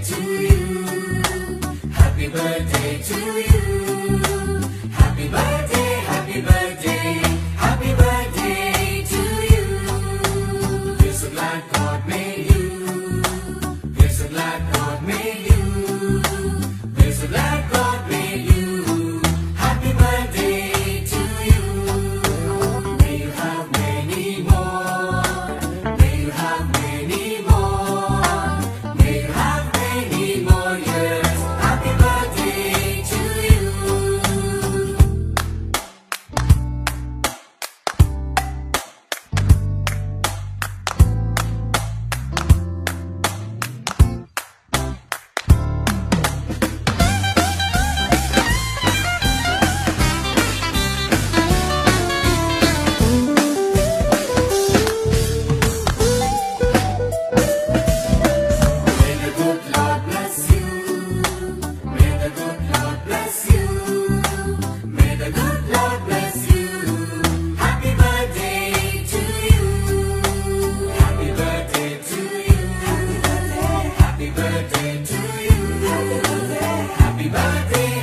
birthday to you. Happy birthday to you. Happy birthday.